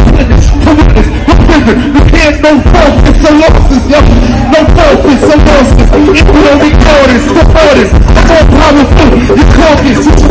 witness, to witness, to repentance, forgiveness, repentance. Repent, no forfeits or losses, yo. No forfeits or losses. If we don't record this, record this. I don't promise you, you caught this. You